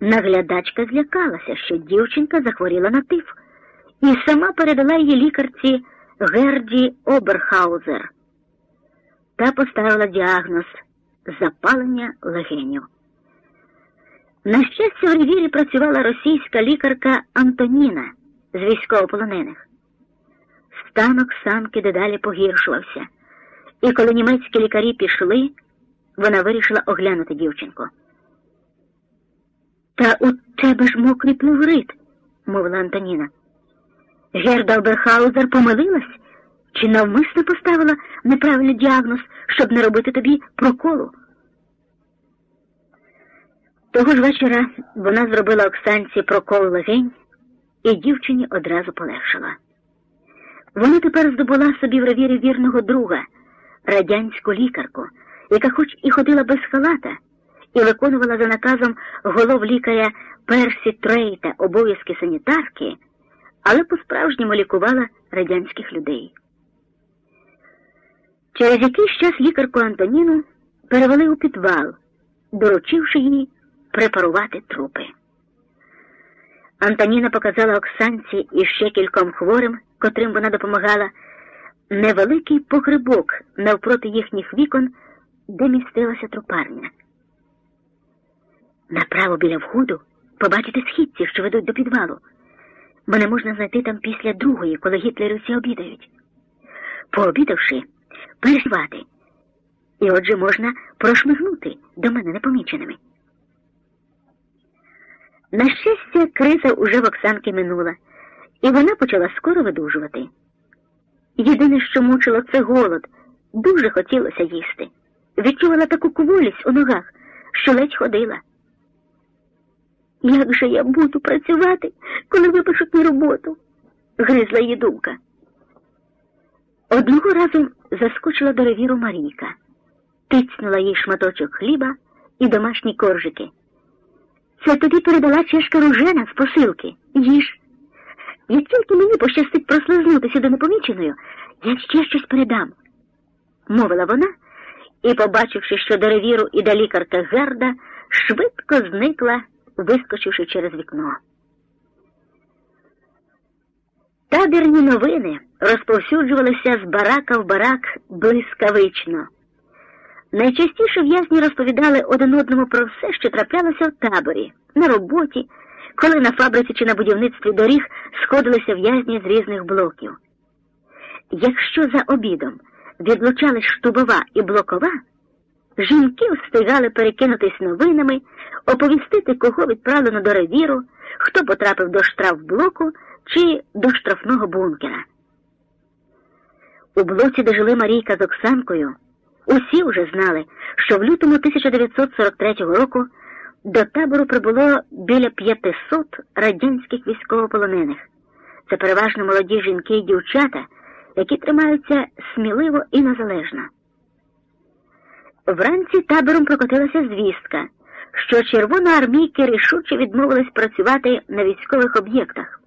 Наглядачка злякалася, що дівчинка захворіла на тиф, і сама передала її лікарці Герді Оберхаузер та поставила діагноз запалення легенів. На щастя, в ревірі працювала російська лікарка Антоніна з військовополонених. Стан Оксанки дедалі погіршувався, і коли німецькі лікарі пішли, вона вирішила оглянути дівчинку. Та у тебе ж мокрий плеврит, мовила Антоніна. Герда Оберхаузер помилилась чи навмисно поставила неправильний діагноз, щоб не робити тобі проколу. Того ж вечора вона зробила Оксанці прокол легень, і дівчині одразу полегшила. Вона тепер здобула собі в ревірі вірного друга, радянську лікарку, яка хоч і ходила без халата, і виконувала за наказом голов лікаря Персі Трейта обов'язки санітарки, але по-справжньому лікувала радянських людей. Через якийсь час лікарку Антоніну перевели у підвал, доручивши їй препарувати трупи. Антоніна показала Оксанці і ще кільком хворим, котрим вона допомагала, невеликий погребок навпроти їхніх вікон, де містилася трупарня. Направо біля входу побачите східці, що ведуть до підвалу. Мене можна знайти там після другої, коли гітлерівці обідають. Пообідавши, перезвати. І отже можна прошмигнути до мене непоміченими. На щастя, криза уже в Оксанки минула, і вона почала скоро видужувати. Єдине, що мучило, це голод. Дуже хотілося їсти. Відчувала таку кволість у ногах, що ледь ходила. Як же я буду працювати, коли випишуть на роботу? гризла її думка. Одного разу заскочила до ревіру Марійка, тицнула їй шматочок хліба і домашні коржики. Це тобі передала чешка ружена з посилки. Їж. Як тільки мені пощастить прослизнутися до непоміченою, я ще щось передам, мовила вона і, побачивши, що до ревіру іде лікарка Герда, швидко зникла, вискочивши через вікно. Табірні новини розповсюджувалися з барака в барак блискавично. Найчастіше в'язні розповідали один одному про все, що траплялося в таборі, на роботі, коли на фабриці чи на будівництві доріг сходилися в'язні з різних блоків. Якщо за обідом відлучались штубова і блокова, жінки встигали перекинутись новинами, оповістити, кого відправлено до ревіру, хто потрапив до штрафблоку чи до штрафного бункера. У блоці, де жили Марійка з Оксанкою, усі вже знали, що в лютому 1943 року до табору прибуло біля 500 радянських військовополонених. Це переважно молоді жінки і дівчата, які тримаються сміливо і незалежно. Вранці табором прокотилася звістка, що червоноармійки рішуче відмовились працювати на військових об'єктах.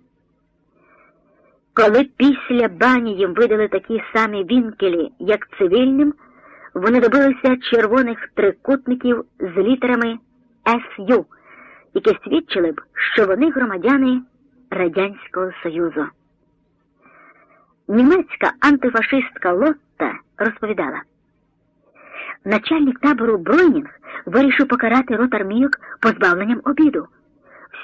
Коли після бані їм видали такі самі вінкелі, як цивільним, вони добилися червоних трикутників з літерами СЮ, які свідчили б, що вони громадяни Радянського Союзу. Німецька антифашистка Лотта розповідала, начальник табору Бройнінг вирішив покарати рот армійок позбавленням обіду.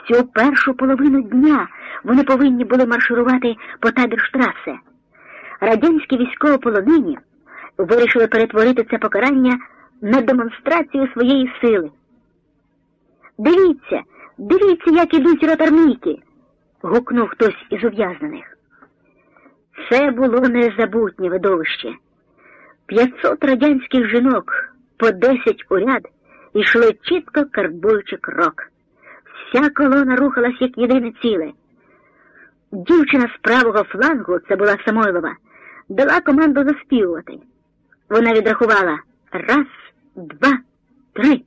Всю першу половину дня вони повинні були марширувати по табірштрасе. Радянські військовополонені вирішили перетворити це покарання на демонстрацію своєї сили. Дивіться, дивіться, як ідуть ротармійки, гукнув хтось із ув'язнених. Це було незабутнє видовище. П'ятсот радянських жінок по десять у ряд йшли чітко карбуючи крок. Вся колона рухалась як єдине ціле. Дівчина з правого флангу, це була Самойлова, дала команду заспівувати. Вона відрахувала раз, два, три.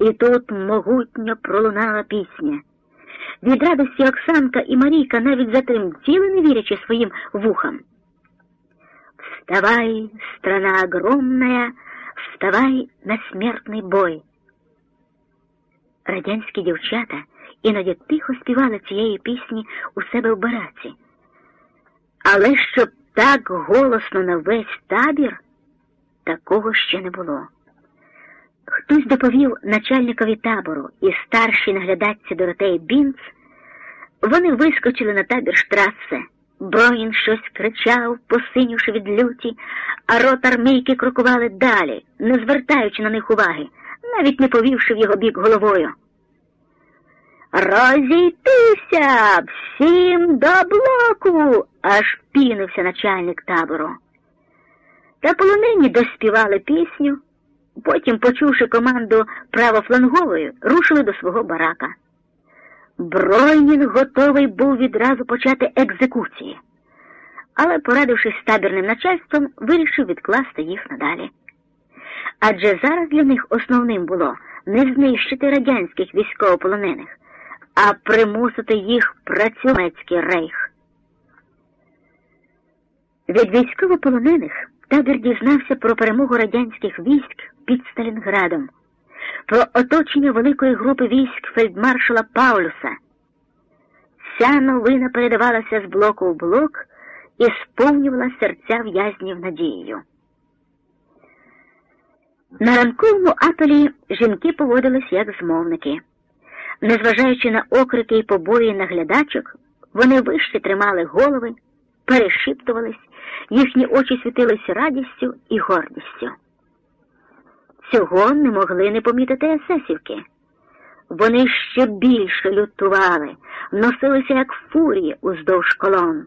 І тут могутньо пролунала пісня. Від радості Оксанка і Марійка навіть затремтіли, не вірячи своїм вухам. Вставай, страна огромная, вставай на смертный бой. Радянські дівчата іноді тихо співали цієї пісні у себе в бараці. Але щоб так голосно на весь табір, такого ще не було. Хтось доповів начальникові табору і старшій наглядачці Доротеї Бінц, вони вискочили на табір штрасе. Броїн щось кричав, посинівши від люті, а рот армійки крокували далі, не звертаючи на них уваги, навіть не повівши в його бік головою. Розійтися всім до блоку, аж пінився начальник табору. Та полонені доспівали пісню, потім, почувши команду правофланговою, рушили до свого барака. Бройнін готовий був відразу почати екзекуції, але, порадившись з табірним начальством, вирішив відкласти їх надалі. Адже зараз для них основним було не знищити радянських військовополонених, а примусити їх працювацький рейх. Від військовополонених табір дізнався про перемогу радянських військ під Сталінградом про оточення великої групи військ фельдмаршала Паулюса. Ця новина передавалася з блоку в блок і сповнювала серця в'язнів надією. На ранковому апелі жінки поводились як змовники. Незважаючи на окрики і побої наглядачок, вони вище тримали голови, перешіптувались, їхні очі світились радістю і гордістю. Цього не могли не помітити есесівки. Вони ще більше лютували, носилися, як фурії уздовж колон.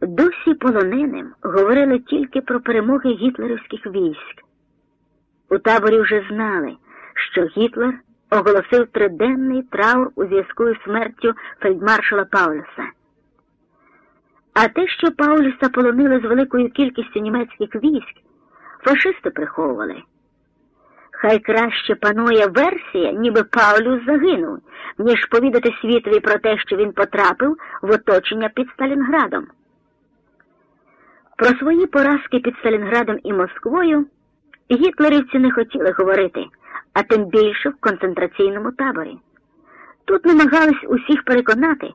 Досі полоненим говорили тільки про перемоги гітлерівських військ. У таборі вже знали, що Гітлер оголосив триденний траур у зв'язку із смертю фельдмаршала Паулюса. А те, що Паулюса полонили з великою кількістю німецьких військ, фашисти приховували. Хай краще панує версія, ніби Паулюс загинув, ніж повідати світові про те, що він потрапив в оточення під Сталінградом. Про свої поразки під Сталінградом і Москвою гітлерівці не хотіли говорити, а тим більше в концентраційному таборі. Тут намагались усіх переконати,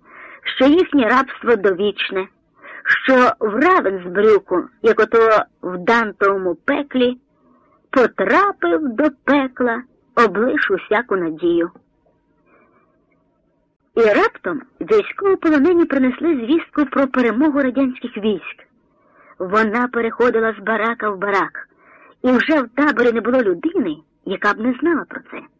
що їхнє рабство довічне що в Равенсбрюку, як ото в Дантовому пеклі, потрапив до пекла, облиш усяку надію. І раптом військовополонені принесли звістку про перемогу радянських військ. Вона переходила з барака в барак, і вже в таборі не було людини, яка б не знала про це.